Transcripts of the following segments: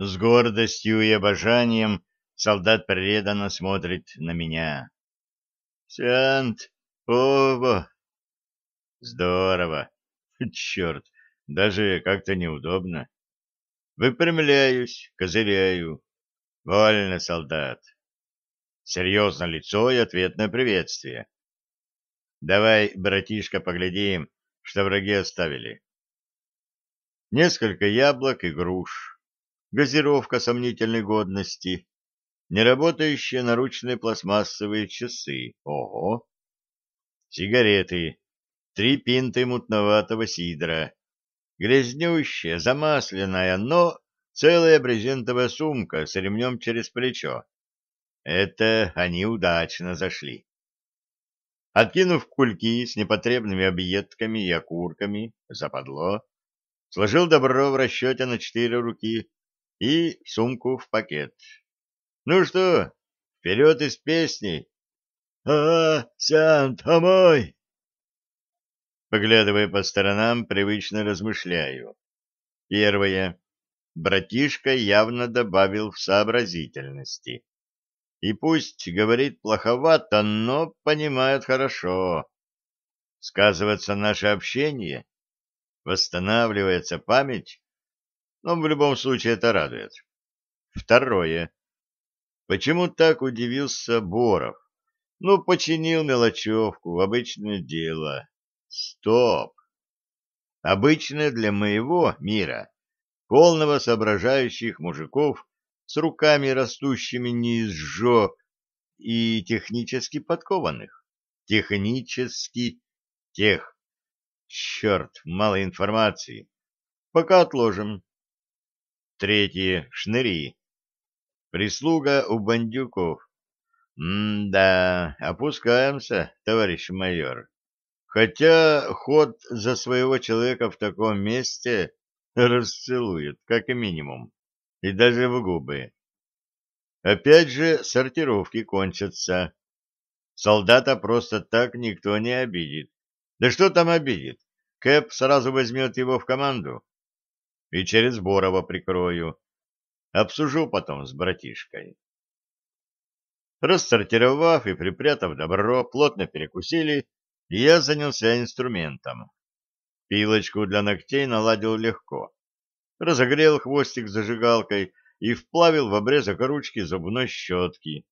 С гордостью и обожанием солдат преданно смотрит на меня. «Сянт! Оба!» «Здорово! Черт, даже как-то неудобно!» Выпрямляюсь, козыряю. «Вольно, солдат!» Серьезно лицо и ответное приветствие. «Давай, братишка, поглядим, что враги оставили». Несколько яблок и груш газировка сомнительной годности, неработающие наручные пластмассовые часы. Ого! Сигареты. Три пинты мутноватого сидра. Грязнющая, замасленная, но целая брезентовая сумка с ремнем через плечо. Это они удачно зашли. Откинув кульки с непотребными объедками и окурками, западло, сложил добро в расчете на четыре руки, и сумку в пакет. «Ну что, вперед из песни!» «А-а, Сянта мой!» Поглядывая по сторонам, привычно размышляю. Первое. Братишка явно добавил в сообразительности. И пусть говорит плоховато, но понимает хорошо. Сказывается наше общение, восстанавливается память, но в любом случае это радует. Второе. Почему так удивился Боров? Ну, починил мелочевку, обычное дело. Стоп! Обычное для моего мира, полного соображающих мужиков с руками, растущими не из жо, и технически подкованных. Технически тех. Черт, мало информации. Пока отложим. Третье — шныри. Прислуга у бандюков. М-да, опускаемся, товарищ майор. Хотя ход за своего человека в таком месте расцелует, как минимум, и даже в губы. Опять же, сортировки кончатся. Солдата просто так никто не обидит. Да что там обидит? Кэп сразу возьмет его в команду и через Борова прикрою. Обсужу потом с братишкой. Рассортировав и припрятав добро, плотно перекусили, и я занялся инструментом. Пилочку для ногтей наладил легко. Разогрел хвостик зажигалкой и вплавил в обрезок ручки зубной щетки.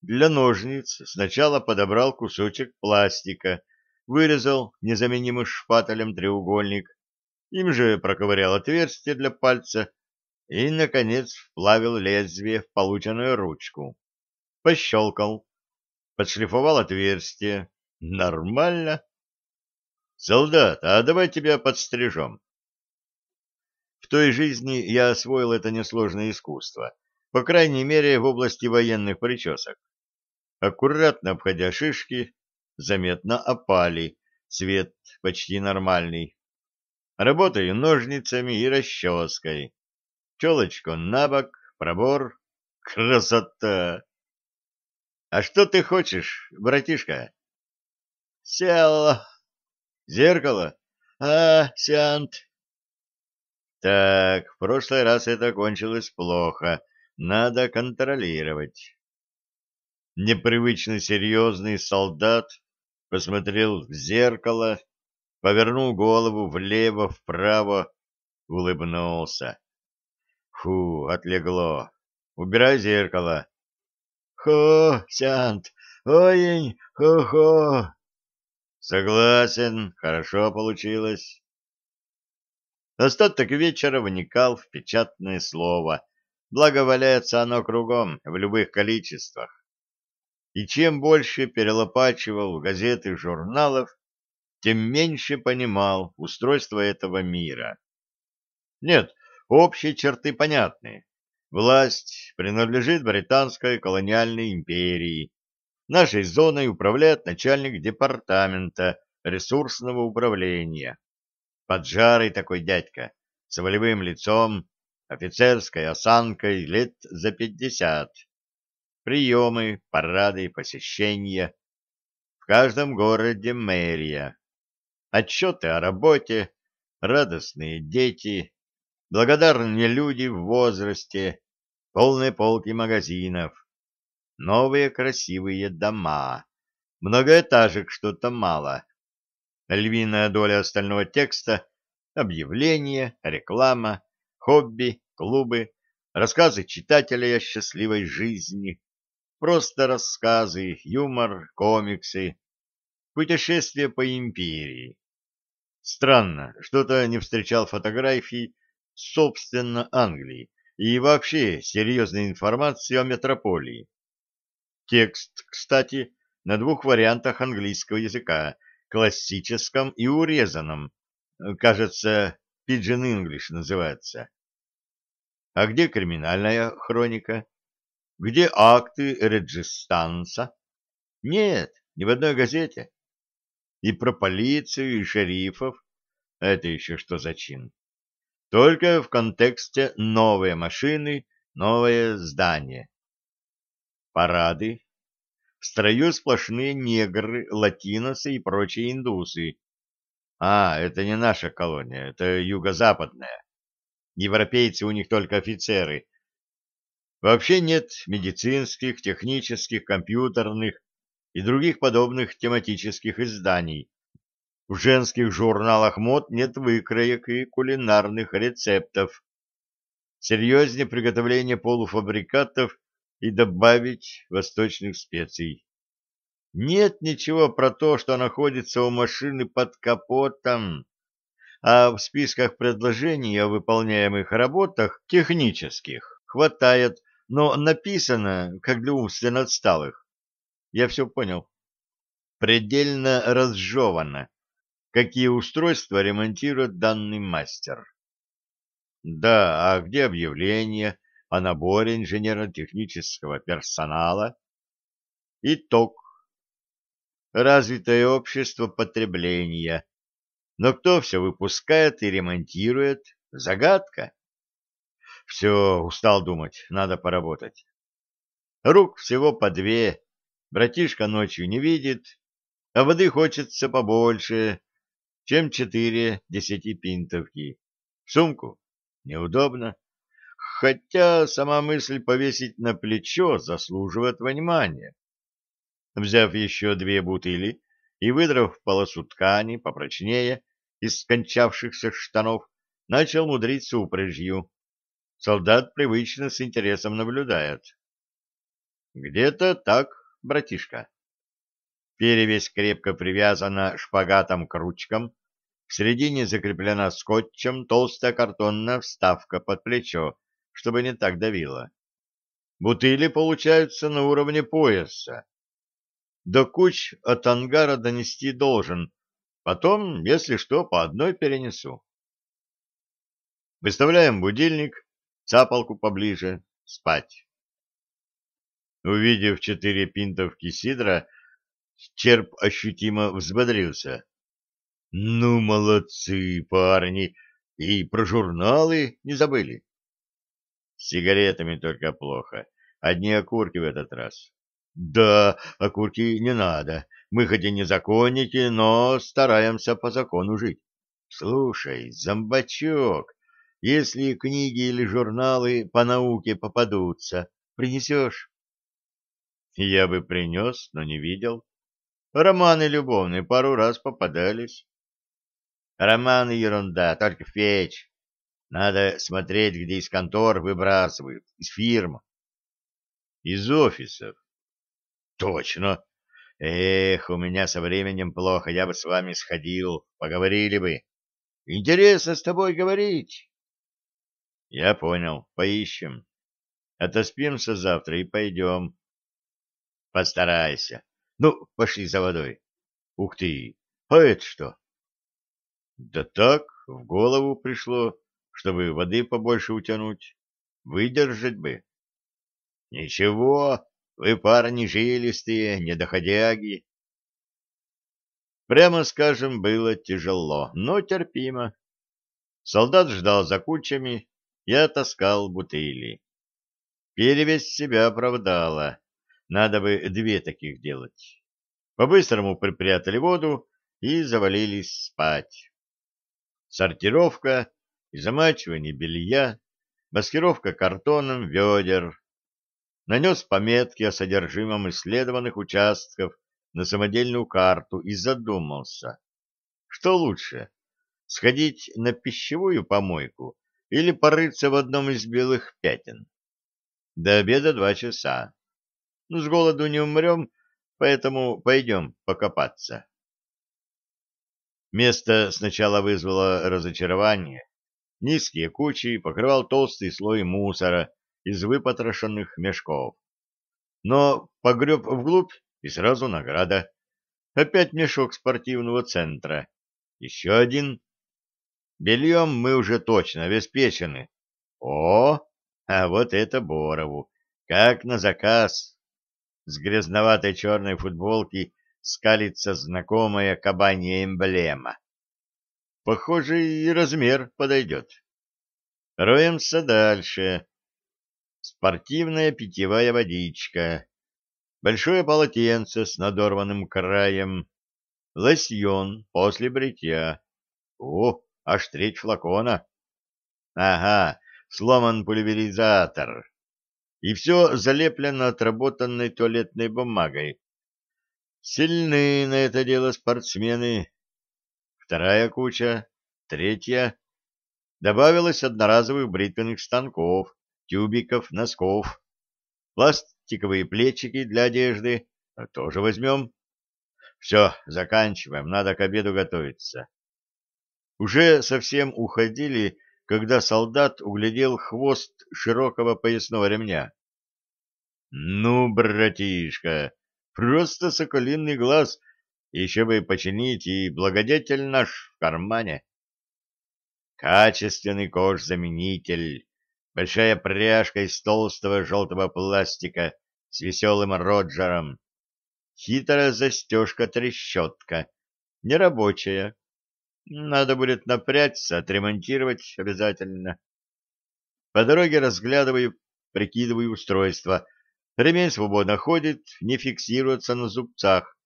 Для ножниц сначала подобрал кусочек пластика, вырезал незаменимый шпателем треугольник им же проковырял отверстие для пальца и, наконец, вплавил лезвие в полученную ручку. Пощелкал, подшлифовал отверстие. Нормально. Солдат, а давай тебя подстрижем. В той жизни я освоил это несложное искусство, по крайней мере, в области военных причесок. Аккуратно обходя шишки, заметно опали, цвет почти нормальный, Работаю ножницами и расческой. Челочку на бок, пробор. Красота! А что ты хочешь, братишка? Села. Зеркало? А, сеант. Так, в прошлый раз это кончилось плохо. Надо контролировать. Непривычно серьезный солдат посмотрел в зеркало повернул голову влево, вправо, улыбнулся. Фу, отлегло. Убирай зеркало. Хо, Сянт, оень, хо-хо. Согласен, хорошо получилось. Остаток вечера вникал в печатное слово. Благо валяется оно кругом, в любых количествах. И чем больше перелопачивал газеты и журналов, тем меньше понимал устройство этого мира. Нет, общие черты понятны. Власть принадлежит британской колониальной империи. Нашей зоной управляет начальник департамента ресурсного управления. Поджарый такой дядька, с волевым лицом, офицерской осанкой лет за пятьдесят. Приемы, парады, посещения. В каждом городе мэрия отчеты о работе, радостные дети, благодарные люди в возрасте, полные полки магазинов, новые красивые дома, многоэтажек что-то мало. Львиная доля остального текста — объявления, реклама, хобби, клубы, рассказы читателей о счастливой жизни, просто рассказы, юмор, комиксы, путешествия по империи. Странно, что-то не встречал фотографий, собственно, Англии и вообще серьезной информации о метрополии. Текст, кстати, на двух вариантах английского языка, классическом и урезанном. Кажется, Pigeon English называется. А где криминальная хроника? Где акты Реджистанса? Нет, ни в одной газете и про полицию, и шерифов. Это еще что за чин? Только в контексте новые машины, новое здание. Парады. В строю сплошные негры, латиносы и прочие индусы. А, это не наша колония, это юго-западная. Европейцы у них только офицеры. Вообще нет медицинских, технических, компьютерных, и других подобных тематических изданий. В женских журналах мод нет выкроек и кулинарных рецептов. Серьезнее приготовление полуфабрикатов и добавить восточных специй. Нет ничего про то, что находится у машины под капотом, а в списках предложений о выполняемых работах технических хватает, но написано, как для умственно отсталых я все понял. Предельно разжевано, какие устройства ремонтирует данный мастер. Да, а где объявление о наборе инженерно-технического персонала? Итог. Развитое общество потребления. Но кто все выпускает и ремонтирует? Загадка. Все, устал думать, надо поработать. Рук всего по две, Братишка ночью не видит, а воды хочется побольше, чем четыре десятипинтовки. Сумку неудобно, хотя сама мысль повесить на плечо заслуживает внимания. Взяв еще две бутыли и выдрав полосу ткани попрочнее из скончавшихся штанов, начал мудрить с упряжью. Солдат привычно с интересом наблюдает. Где-то так братишка. Перевесь крепко привязана шпагатом к ручкам, в середине закреплена скотчем толстая картонная вставка под плечо, чтобы не так давило. Бутыли получаются на уровне пояса. До куч от ангара донести должен, потом, если что, по одной перенесу. Выставляем будильник, цапалку поближе, спать. Увидев четыре пинтовки сидра, Черп ощутимо взбодрился. «Ну, молодцы, парни! И про журналы не забыли!» С сигаретами только плохо. Одни окурки в этот раз. «Да, окурки не надо. Мы хоть и не законники, но стараемся по закону жить. Слушай, зомбачок, если книги или журналы по науке попадутся, принесешь?» Я бы принес, но не видел. Романы любовные пару раз попадались. Романы ерунда, только в печь. Надо смотреть, где из контор выбрасывают, из фирм. Из офисов. Точно. Эх, у меня со временем плохо, я бы с вами сходил, поговорили бы. Интересно с тобой говорить. Я понял, поищем. Отоспимся завтра и пойдем. Постарайся. Ну, пошли за водой. Ух ты, а это что? Да так, в голову пришло, чтобы воды побольше утянуть. Выдержать бы. Ничего, вы парни жилистые, недоходяги. Прямо скажем, было тяжело, но терпимо. Солдат ждал за кучами, я таскал бутыли. Перевес себя оправдала. Надо бы две таких делать. По-быстрому припрятали воду и завалились спать. Сортировка и замачивание белья, маскировка картоном ведер. Нанес пометки о содержимом исследованных участков на самодельную карту и задумался, что лучше, сходить на пищевую помойку или порыться в одном из белых пятен. До обеда два часа. Ну, с голоду не умрем, поэтому пойдем покопаться. Место сначала вызвало разочарование. Низкие кучи покрывал толстый слой мусора из выпотрошенных мешков. Но погреб вглубь, и сразу награда. Опять мешок спортивного центра. Еще один. Бельем мы уже точно обеспечены. О, а вот это Борову. Как на заказ. С грязноватой черной футболки скалится знакомая кабанья эмблема. Похоже, и размер подойдет. Роемся дальше. Спортивная питьевая водичка. Большое полотенце с надорванным краем. Лосьон после бритья. О, аж треть флакона. Ага, сломан пульверизатор и все залеплено отработанной туалетной бумагой. Сильны на это дело спортсмены. Вторая куча, третья. Добавилось одноразовых бритвенных станков, тюбиков, носков. Пластиковые плечики для одежды тоже возьмем. Все, заканчиваем, надо к обеду готовиться. Уже совсем уходили, когда солдат углядел хвост широкого поясного ремня. «Ну, братишка, просто соколиный глаз, еще бы починить, и благодетель наш в кармане». Качественный кожзаменитель, большая пряжка из толстого желтого пластика с веселым Роджером, хитрая застежка-трещотка, нерабочая, надо будет напрячься, отремонтировать обязательно. По дороге разглядываю, прикидываю устройство. Ремень свободно ходит, не фиксируется на зубцах.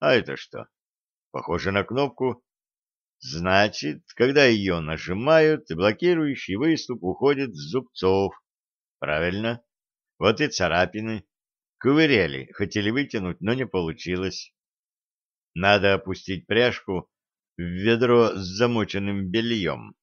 А это что? Похоже на кнопку. Значит, когда ее нажимают, блокирующий выступ уходит с зубцов. Правильно. Вот и царапины. Ковыряли, хотели вытянуть, но не получилось. Надо опустить пряжку в ведро с замоченным бельем.